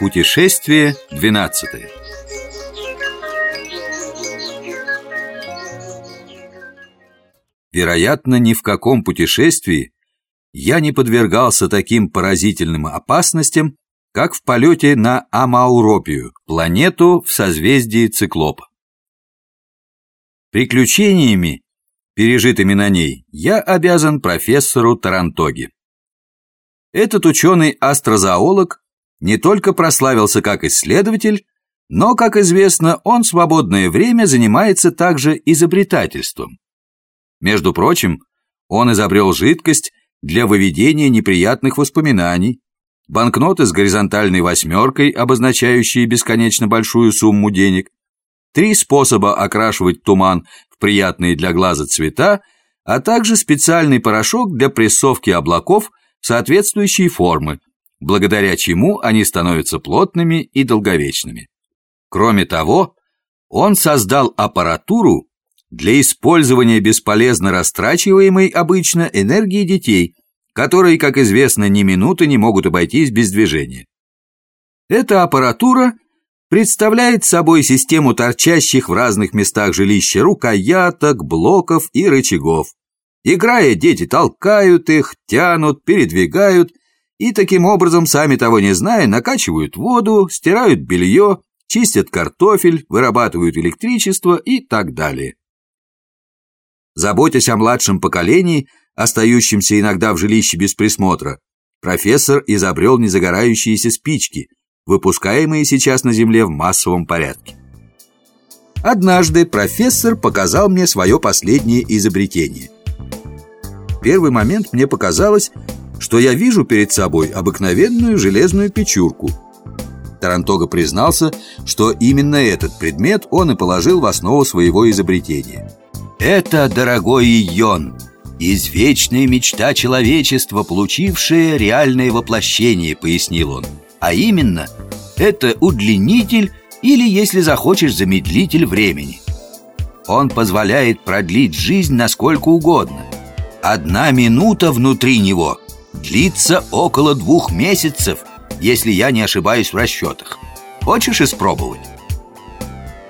Путешествие 12 Вероятно, ни в каком путешествии я не подвергался таким поразительным опасностям, как в полете на Амауропию, планету в созвездии Циклопа. Приключениями, пережитыми на ней, я обязан профессору Тарантоге. Этот ученый-астрозоолог не только прославился как исследователь, но, как известно, он в свободное время занимается также изобретательством. Между прочим, он изобрел жидкость для выведения неприятных воспоминаний, банкноты с горизонтальной восьмеркой, обозначающие бесконечно большую сумму денег, три способа окрашивать туман приятные для глаза цвета, а также специальный порошок для прессовки облаков соответствующей формы, благодаря чему они становятся плотными и долговечными. Кроме того, он создал аппаратуру для использования бесполезно растрачиваемой обычно энергии детей, которые, как известно, ни минуты не могут обойтись без движения. Эта аппаратура представляет собой систему торчащих в разных местах жилища рукояток, блоков и рычагов. Играя, дети толкают их, тянут, передвигают и таким образом, сами того не зная, накачивают воду, стирают белье, чистят картофель, вырабатывают электричество и так далее. Заботясь о младшем поколении, остающемся иногда в жилище без присмотра, профессор изобрел незагорающиеся спички, выпускаемые сейчас на Земле в массовом порядке. Однажды профессор показал мне свое последнее изобретение. В первый момент мне показалось, что я вижу перед собой обыкновенную железную печурку. Тарантога признался, что именно этот предмет он и положил в основу своего изобретения. Это, дорогой Йон, извечная мечта человечества, получившая реальное воплощение, пояснил он. А именно, это удлинитель или, если захочешь, замедлитель времени. Он позволяет продлить жизнь насколько угодно. Одна минута внутри него длится около двух месяцев, если я не ошибаюсь в расчетах. Хочешь испробовать?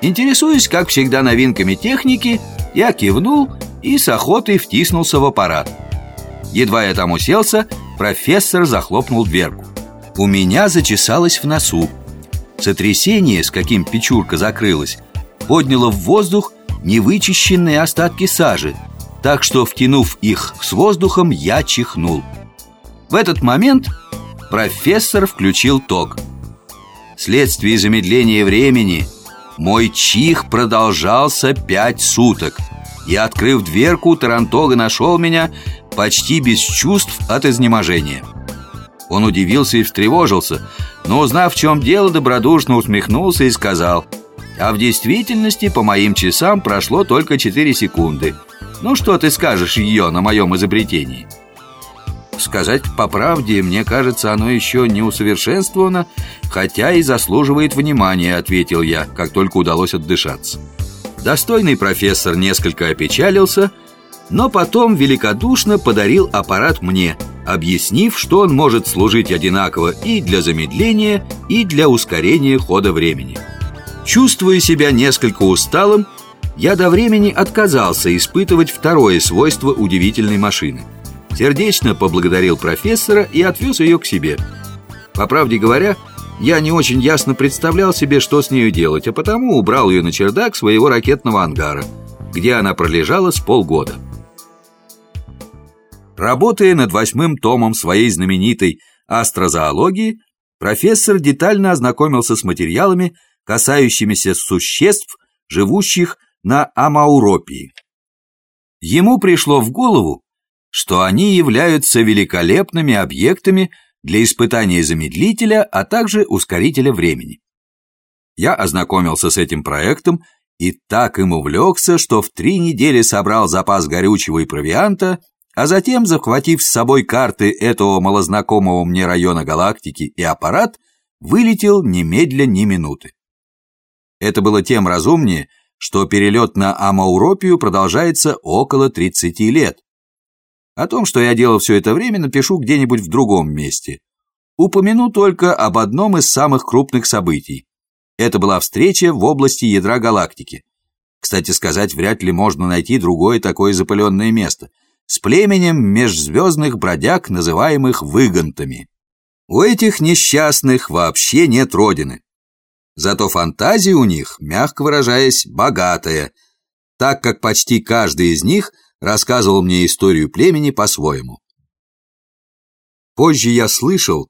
Интересуюсь, как всегда, новинками техники – я кивнул и с охотой втиснулся в аппарат. Едва я там уселся, профессор захлопнул дверку. У меня зачесалось в носу. Сотрясение, с каким печурка закрылась, подняло в воздух невычищенные остатки сажи, так что, втянув их с воздухом, я чихнул. В этот момент профессор включил ток. Вследствие замедления времени – мой чих продолжался пять суток И, открыв дверку, Тарантога нашел меня почти без чувств от изнеможения Он удивился и встревожился Но, узнав, в чем дело, добродушно усмехнулся и сказал А в действительности, по моим часам, прошло только 4 секунды Ну что ты скажешь ее на моем изобретении? Сказать по правде, мне кажется, оно еще не усовершенствовано, хотя и заслуживает внимания, ответил я, как только удалось отдышаться. Достойный профессор несколько опечалился, но потом великодушно подарил аппарат мне, объяснив, что он может служить одинаково и для замедления, и для ускорения хода времени. Чувствуя себя несколько усталым, я до времени отказался испытывать второе свойство удивительной машины – Сердечно поблагодарил профессора и отвез ее к себе. По правде говоря, я не очень ясно представлял себе, что с нею делать, а потому убрал ее на чердак своего ракетного ангара, где она пролежала с полгода. Работая над восьмым томом своей знаменитой астрозоологии, профессор детально ознакомился с материалами, касающимися существ, живущих на Амауропии. Ему пришло в голову, что они являются великолепными объектами для испытания замедлителя, а также ускорителя времени. Я ознакомился с этим проектом и так им увлекся, что в три недели собрал запас горючего и провианта, а затем, захватив с собой карты этого малознакомого мне района галактики и аппарат, вылетел немедля ни минуты. Это было тем разумнее, что перелет на Амауропию продолжается около 30 лет, О том, что я делал все это время, напишу где-нибудь в другом месте. Упомяну только об одном из самых крупных событий. Это была встреча в области ядра галактики. Кстати сказать, вряд ли можно найти другое такое запыленное место. С племенем межзвездных бродяг, называемых выгонтами. У этих несчастных вообще нет родины. Зато фантазия у них, мягко выражаясь, богатая, так как почти каждый из них рассказывал мне историю племени по-своему. Позже я слышал,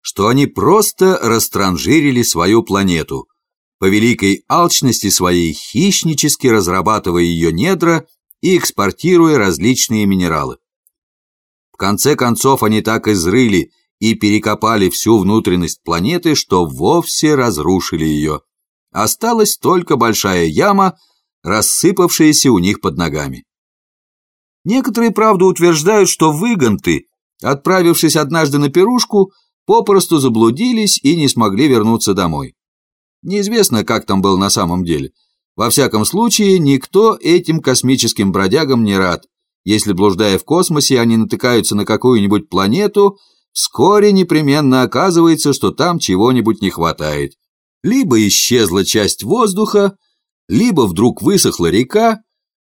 что они просто растранжирили свою планету, по великой алчности своей хищнически разрабатывая ее недра и экспортируя различные минералы. В конце концов они так изрыли и перекопали всю внутренность планеты, что вовсе разрушили ее. Осталась только большая яма, рассыпавшаяся у них под ногами. Некоторые, правда, утверждают, что выгонты, отправившись однажды на пирушку, попросту заблудились и не смогли вернуться домой. Неизвестно, как там был на самом деле. Во всяком случае, никто этим космическим бродягам не рад. Если, блуждая в космосе, они натыкаются на какую-нибудь планету – Вскоре непременно оказывается, что там чего-нибудь не хватает. Либо исчезла часть воздуха, либо вдруг высохла река,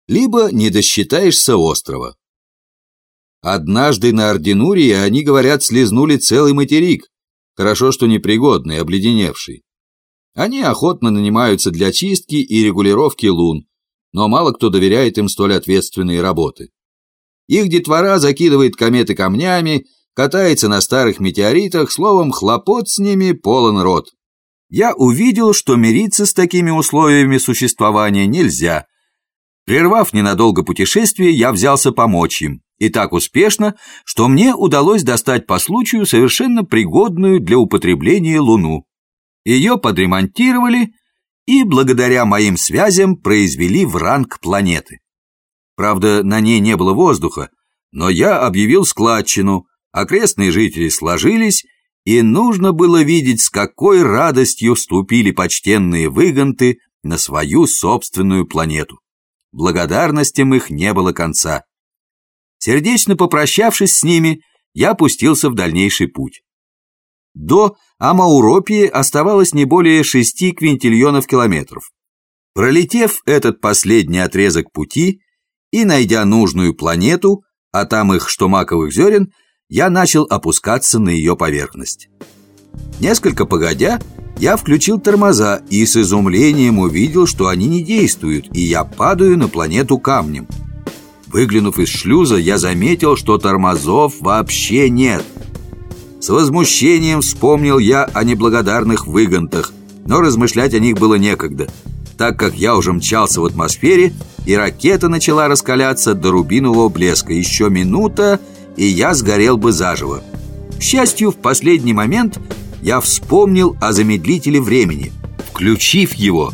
либо не досчитаешься острова. Однажды на Ординурии, они, говорят, слезнули целый материк, хорошо, что непригодный, обледеневший. Они охотно нанимаются для чистки и регулировки лун, но мало кто доверяет им столь ответственные работы. Их детвора закидывает кометы камнями, катается на старых метеоритах, словом, хлопот с ними полон рот. Я увидел, что мириться с такими условиями существования нельзя. Прервав ненадолго путешествие, я взялся помочь им. И так успешно, что мне удалось достать по случаю совершенно пригодную для употребления Луну. Ее подремонтировали и, благодаря моим связям, произвели в ранг планеты. Правда, на ней не было воздуха, но я объявил складчину, окрестные жители сложились, и нужно было видеть, с какой радостью вступили почтенные выгонты на свою собственную планету. Благодарностям их не было конца. Сердечно попрощавшись с ними, я пустился в дальнейший путь. До Амауропии оставалось не более шести квинтильонов километров. Пролетев этот последний отрезок пути и найдя нужную планету, а там их что маковых зерен – я начал опускаться на ее поверхность. Несколько погодя, я включил тормоза и с изумлением увидел, что они не действуют, и я падаю на планету камнем. Выглянув из шлюза, я заметил, что тормозов вообще нет. С возмущением вспомнил я о неблагодарных выгонтах, но размышлять о них было некогда, так как я уже мчался в атмосфере, и ракета начала раскаляться до рубинового блеска. Еще минута, и я сгорел бы заживо. К счастью, в последний момент я вспомнил о замедлителе времени. Включив его,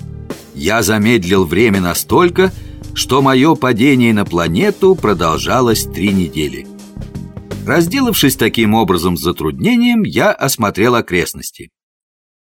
я замедлил время настолько, что мое падение на планету продолжалось три недели. Разделавшись таким образом с затруднением, я осмотрел окрестности.